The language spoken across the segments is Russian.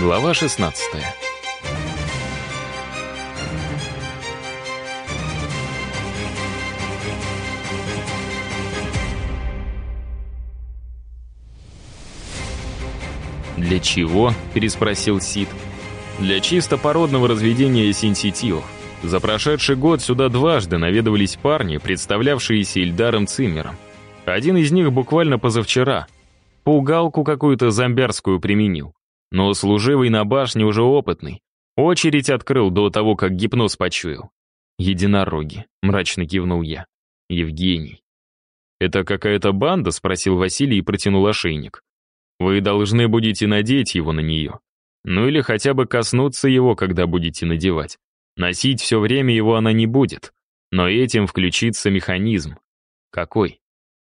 Глава 16 «Для чего?» — переспросил Сид. «Для чисто породного разведения сенситивов. За прошедший год сюда дважды наведывались парни, представлявшиеся Ильдаром Циммером. Один из них буквально позавчера. Пугалку какую-то зомбярскую применил. Но служивый на башне уже опытный. Очередь открыл до того, как гипноз почуял. «Единороги», — мрачно кивнул я. «Евгений». «Это какая-то банда?» — спросил Василий и протянул ошейник. «Вы должны будете надеть его на нее. Ну или хотя бы коснуться его, когда будете надевать. Носить все время его она не будет. Но этим включится механизм. Какой?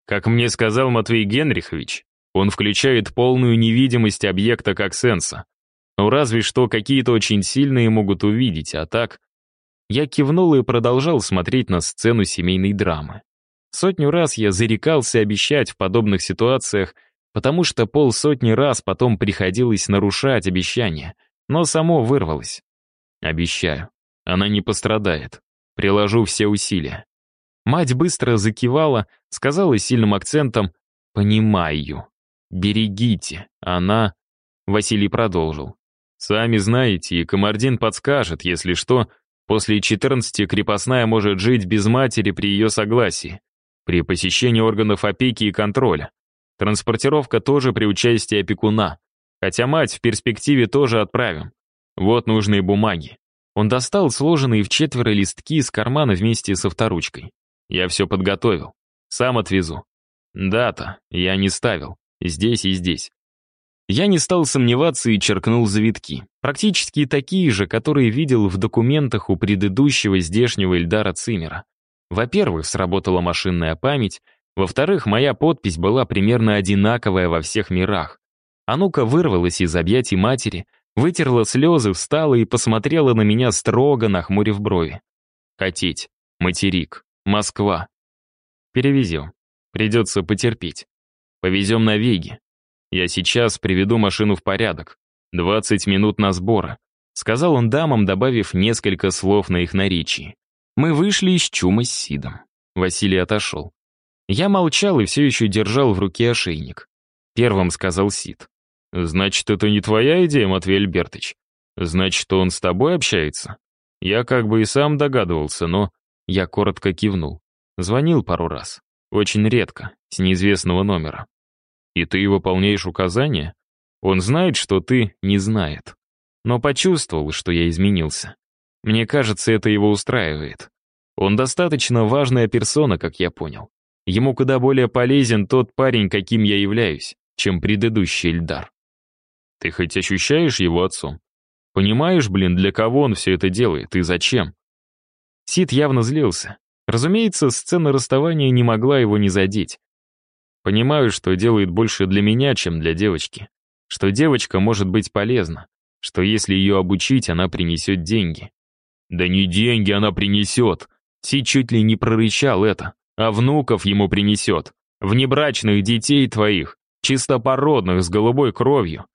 Как мне сказал Матвей Генрихович, он включает полную невидимость объекта как сенса. Ну разве что какие-то очень сильные могут увидеть, а так... Я кивнул и продолжал смотреть на сцену семейной драмы. Сотню раз я зарекался обещать в подобных ситуациях, потому что полсотни раз потом приходилось нарушать обещания, но само вырвалось. Обещаю. Она не пострадает. Приложу все усилия. Мать быстро закивала, сказала сильным акцентом «Понимаю. Берегите. Она...» Василий продолжил. «Сами знаете, и Комардин подскажет, если что, после 14 крепостная может жить без матери при ее согласии, при посещении органов опеки и контроля. Транспортировка тоже при участии опекуна, хотя мать в перспективе тоже отправим. Вот нужные бумаги. Он достал сложенные в четверо листки из кармана вместе со вторучкой. Я все подготовил. Сам отвезу. Дата. Я не ставил. Здесь и здесь. Я не стал сомневаться и черкнул завитки. Практически такие же, которые видел в документах у предыдущего здешнего Эльдара Цимера. Во-первых, сработала машинная память. Во-вторых, моя подпись была примерно одинаковая во всех мирах. Анука вырвалась из объятий матери, Вытерла слезы, встала и посмотрела на меня строго, нахмурив брови. Хотеть. Материк. Москва. Перевезем. Придется потерпеть. Повезем на Веги. Я сейчас приведу машину в порядок. 20 минут на сборы. Сказал он дамам, добавив несколько слов на их наречии. Мы вышли из чума с Сидом. Василий отошел. Я молчал и все еще держал в руке ошейник. Первым сказал Сид. «Значит, это не твоя идея, Матвей Альбертович? Значит, он с тобой общается?» Я как бы и сам догадывался, но я коротко кивнул. Звонил пару раз. Очень редко, с неизвестного номера. И ты выполняешь указания? Он знает, что ты не знает. Но почувствовал, что я изменился. Мне кажется, это его устраивает. Он достаточно важная персона, как я понял. Ему куда более полезен тот парень, каким я являюсь, чем предыдущий Эльдар. Ты хоть ощущаешь его отцом? Понимаешь, блин, для кого он все это делает и зачем? Сид явно злился. Разумеется, сцена расставания не могла его не задеть. Понимаю, что делает больше для меня, чем для девочки. Что девочка может быть полезна. Что если ее обучить, она принесет деньги. Да не деньги она принесет. Сид чуть ли не прорычал это. А внуков ему принесет. Внебрачных детей твоих, чистопородных, с голубой кровью.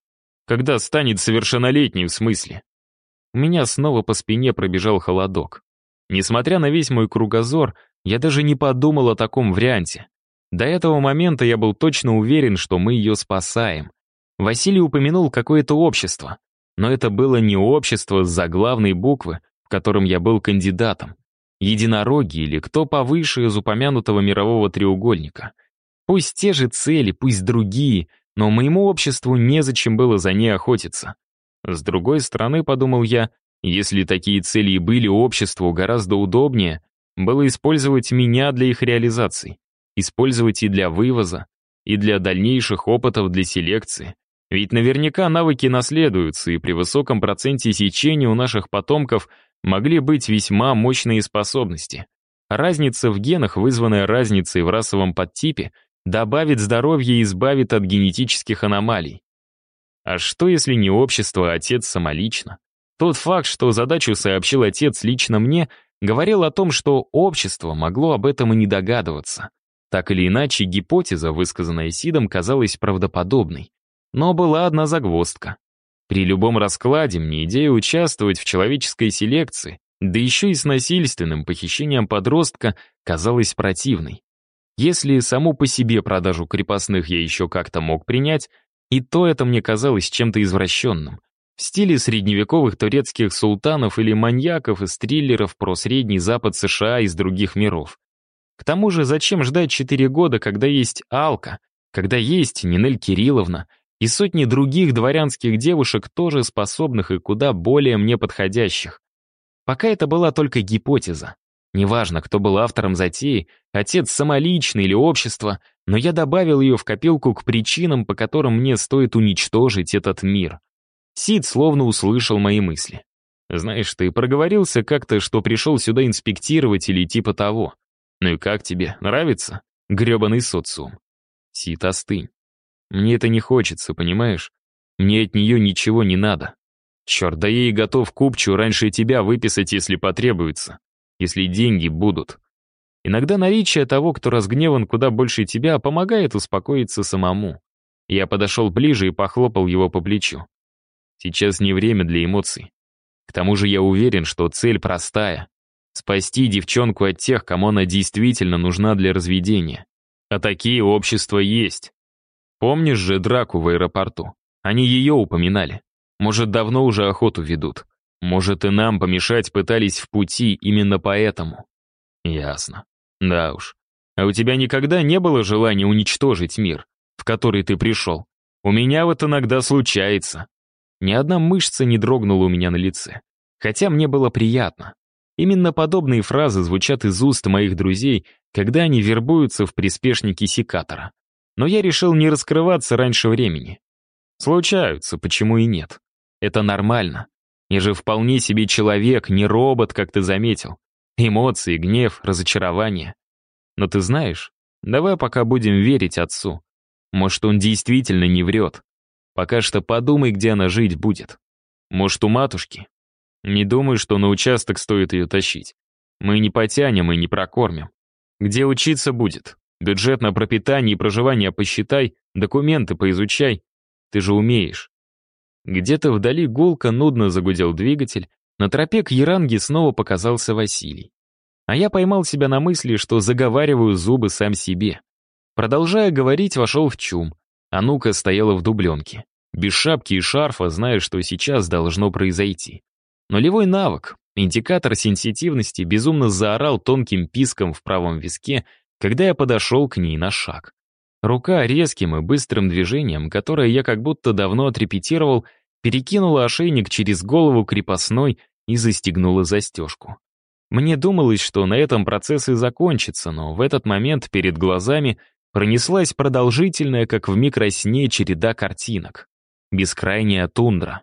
Когда станет совершеннолетней в смысле? У меня снова по спине пробежал холодок. Несмотря на весь мой кругозор, я даже не подумал о таком варианте. До этого момента я был точно уверен, что мы ее спасаем. Василий упомянул какое-то общество, но это было не общество с заглавной буквы, в котором я был кандидатом. Единороги или кто повыше из упомянутого мирового треугольника. Пусть те же цели, пусть другие — но моему обществу незачем было за ней охотиться. С другой стороны, подумал я, если такие цели и были обществу, гораздо удобнее было использовать меня для их реализации, использовать и для вывоза, и для дальнейших опытов для селекции. Ведь наверняка навыки наследуются, и при высоком проценте сечения у наших потомков могли быть весьма мощные способности. Разница в генах, вызванная разницей в расовом подтипе, добавит здоровья и избавит от генетических аномалий. А что, если не общество, а отец самолично? Тот факт, что задачу сообщил отец лично мне, говорил о том, что общество могло об этом и не догадываться. Так или иначе, гипотеза, высказанная Сидом, казалась правдоподобной. Но была одна загвоздка. При любом раскладе мне идея участвовать в человеческой селекции, да еще и с насильственным похищением подростка, казалась противной. Если саму по себе продажу крепостных я еще как-то мог принять, и то это мне казалось чем-то извращенным. В стиле средневековых турецких султанов или маньяков из триллеров про Средний Запад США из других миров. К тому же, зачем ждать четыре года, когда есть Алка, когда есть Нинель Кирилловна и сотни других дворянских девушек, тоже способных и куда более мне подходящих? Пока это была только гипотеза. Неважно, кто был автором затеи, отец самолично или общество, но я добавил ее в копилку к причинам, по которым мне стоит уничтожить этот мир. Сид словно услышал мои мысли. «Знаешь, ты проговорился как-то, что пришел сюда инспектировать или типа того. Ну и как тебе, нравится? Гребаный социум». Сид, остынь. Мне это не хочется, понимаешь? Мне от нее ничего не надо. Черт, да я и готов купчу раньше тебя выписать, если потребуется если деньги будут. Иногда наличие того, кто разгневан куда больше тебя, помогает успокоиться самому. Я подошел ближе и похлопал его по плечу. Сейчас не время для эмоций. К тому же я уверен, что цель простая — спасти девчонку от тех, кому она действительно нужна для разведения. А такие общества есть. Помнишь же драку в аэропорту? Они ее упоминали. Может, давно уже охоту ведут. Может, и нам помешать пытались в пути именно поэтому. Ясно. Да уж. А у тебя никогда не было желания уничтожить мир, в который ты пришел? У меня вот иногда случается. Ни одна мышца не дрогнула у меня на лице. Хотя мне было приятно. Именно подобные фразы звучат из уст моих друзей, когда они вербуются в приспешники секатора. Но я решил не раскрываться раньше времени. Случаются, почему и нет. Это нормально. Я же вполне себе человек, не робот, как ты заметил. Эмоции, гнев, разочарование. Но ты знаешь, давай пока будем верить отцу. Может, он действительно не врет. Пока что подумай, где она жить будет. Может, у матушки? Не думаю, что на участок стоит ее тащить. Мы не потянем и не прокормим. Где учиться будет? Бюджет на пропитание и проживание посчитай, документы поизучай. Ты же умеешь. Где-то вдали гулко нудно загудел двигатель, на тропе к Яранге снова показался Василий. А я поймал себя на мысли, что заговариваю зубы сам себе. Продолжая говорить, вошел в чум. А ну-ка стояла в дубленке. Без шапки и шарфа, зная, что сейчас должно произойти. Нулевой навык, индикатор сенситивности, безумно заорал тонким писком в правом виске, когда я подошел к ней на шаг. Рука резким и быстрым движением, которое я как будто давно отрепетировал, перекинула ошейник через голову крепостной и застегнула застежку. Мне думалось, что на этом процесс и закончится, но в этот момент перед глазами пронеслась продолжительная, как в микросне, череда картинок. Бескрайняя тундра,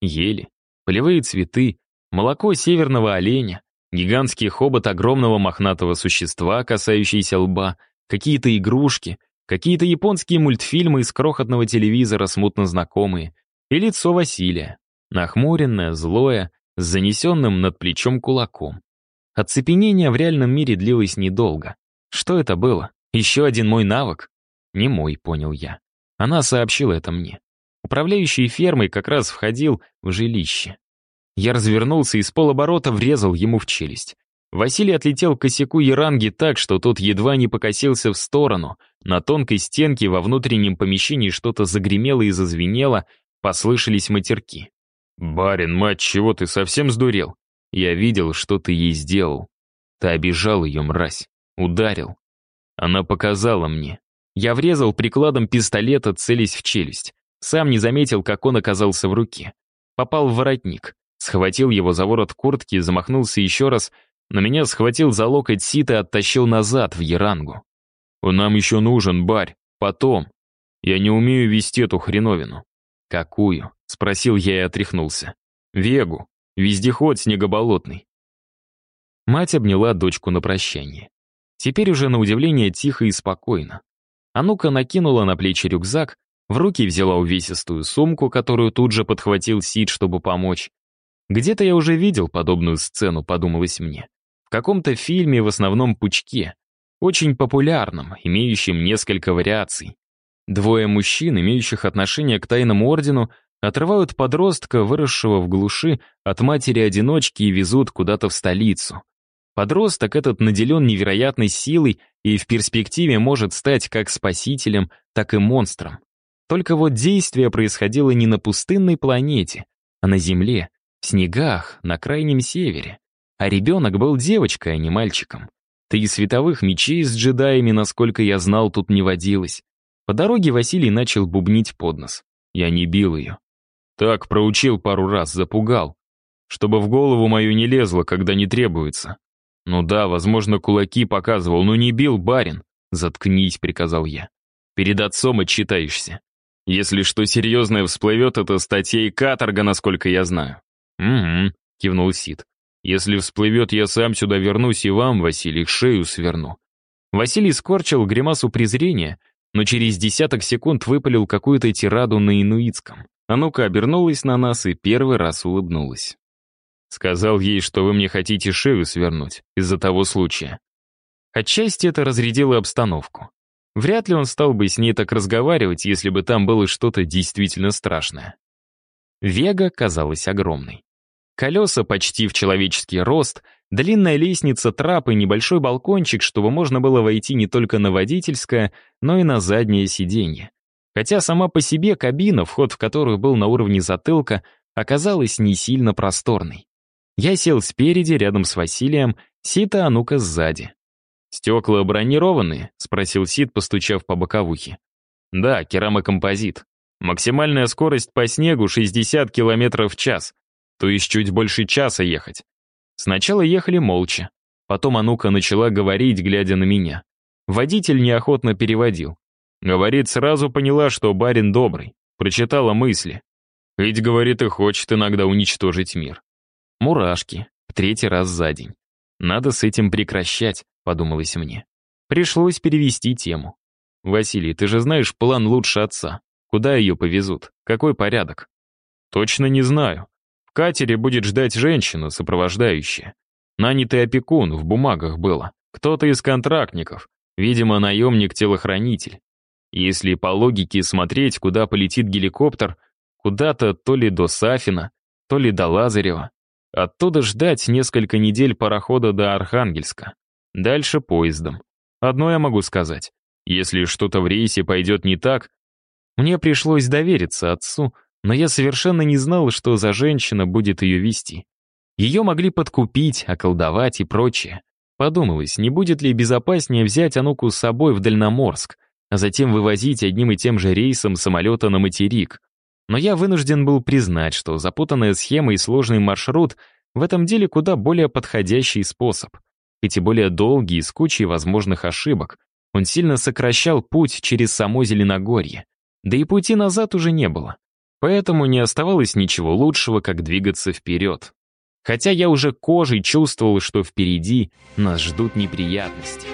ели, полевые цветы, молоко северного оленя, гигантский хобот огромного мохнатого существа, касающийся лба, какие-то игрушки — Какие-то японские мультфильмы из крохотного телевизора смутно знакомые. И лицо Василия. Нахмуренное, злое, с занесенным над плечом кулаком. Оцепенение в реальном мире длилось недолго. Что это было? Еще один мой навык? Не мой, понял я. Она сообщила это мне. Управляющий фермой как раз входил в жилище. Я развернулся и с полоборота врезал ему в челюсть. Василий отлетел к косяку Яранги так, что тот едва не покосился в сторону. На тонкой стенке во внутреннем помещении что-то загремело и зазвенело, послышались матерки. «Барин, мать, чего ты совсем сдурел? Я видел, что ты ей сделал. Ты обижал ее, мразь. Ударил. Она показала мне. Я врезал прикладом пистолета, целясь в челюсть. Сам не заметил, как он оказался в руке. Попал в воротник. Схватил его за ворот куртки, замахнулся еще раз — но меня схватил за локоть Сит и оттащил назад, в Ярангу. «Он нам еще нужен, барь, потом. Я не умею вести эту хреновину». «Какую?» — спросил я и отряхнулся. «Вегу. Вездеход снегоболотный». Мать обняла дочку на прощание. Теперь уже на удивление тихо и спокойно. А ну-ка накинула на плечи рюкзак, в руки взяла увесистую сумку, которую тут же подхватил Сид, чтобы помочь. Где-то я уже видел подобную сцену, подумалось мне. В каком-то фильме в основном пучке, очень популярном, имеющем несколько вариаций. Двое мужчин, имеющих отношение к тайному ордену, Отрывают подростка, выросшего в глуши, от матери-одиночки и везут куда-то в столицу. Подросток этот наделен невероятной силой и в перспективе может стать как спасителем, так и монстром. Только вот действие происходило не на пустынной планете, а на Земле, в снегах, на крайнем севере. А ребенок был девочкой, а не мальчиком. Три световых мечей с джедаями, насколько я знал, тут не водилось. По дороге Василий начал бубнить под нос. Я не бил ее. Так, проучил пару раз, запугал. Чтобы в голову мою не лезло, когда не требуется. Ну да, возможно, кулаки показывал, но не бил барин. Заткнись, приказал я. Перед отцом отчитаешься. Если что серьезное всплывет, это статья и каторга, насколько я знаю. Угу, кивнул Сид. Если всплывет, я сам сюда вернусь и вам, Василий, шею сверну. Василий скорчил гримасу презрения, но через десяток секунд выпалил какую-то тираду на инуитском. Анука обернулась на нас и первый раз улыбнулась. Сказал ей, что вы мне хотите шею свернуть из-за того случая. Отчасти это разрядило обстановку. Вряд ли он стал бы с ней так разговаривать, если бы там было что-то действительно страшное. Вега казалась огромной. Колеса почти в человеческий рост, длинная лестница, трап и небольшой балкончик, чтобы можно было войти не только на водительское, но и на заднее сиденье. Хотя сама по себе кабина, вход в которую был на уровне затылка, оказалась не сильно просторной. Я сел спереди, рядом с Василием, Сита Анука сзади. «Стекла бронированные?» — спросил Сид, постучав по боковухе. «Да, керамокомпозит. Максимальная скорость по снегу 60 км в час, то есть чуть больше часа ехать. Сначала ехали молча. Потом Анука начала говорить, глядя на меня. Водитель неохотно переводил. Говорит, сразу поняла, что барин добрый. Прочитала мысли. Ведь, говорит, и хочет иногда уничтожить мир. Мурашки. Третий раз за день. Надо с этим прекращать, подумалось мне. Пришлось перевести тему. «Василий, ты же знаешь план лучше отца. Куда ее повезут? Какой порядок?» «Точно не знаю. В катере будет ждать женщина, сопровождающая. Нанятый опекун, в бумагах было. Кто-то из контрактников. Видимо, наемник-телохранитель. Если по логике смотреть, куда полетит геликоптер, куда-то то ли до Сафина, то ли до Лазарева. Оттуда ждать несколько недель парохода до Архангельска. Дальше поездом. Одно я могу сказать. Если что-то в рейсе пойдет не так, мне пришлось довериться отцу, но я совершенно не знал, что за женщина будет ее вести. Ее могли подкупить, околдовать и прочее. Подумалось, не будет ли безопаснее взять Ануку с собой в Дальноморск, а затем вывозить одним и тем же рейсом самолета на материк. Но я вынужден был признать, что запутанная схема и сложный маршрут в этом деле куда более подходящий способ. Хоть и более долгий и с кучей возможных ошибок, он сильно сокращал путь через само Зеленогорье. Да и пути назад уже не было. Поэтому не оставалось ничего лучшего, как двигаться вперед. Хотя я уже кожей чувствовал, что впереди нас ждут неприятности.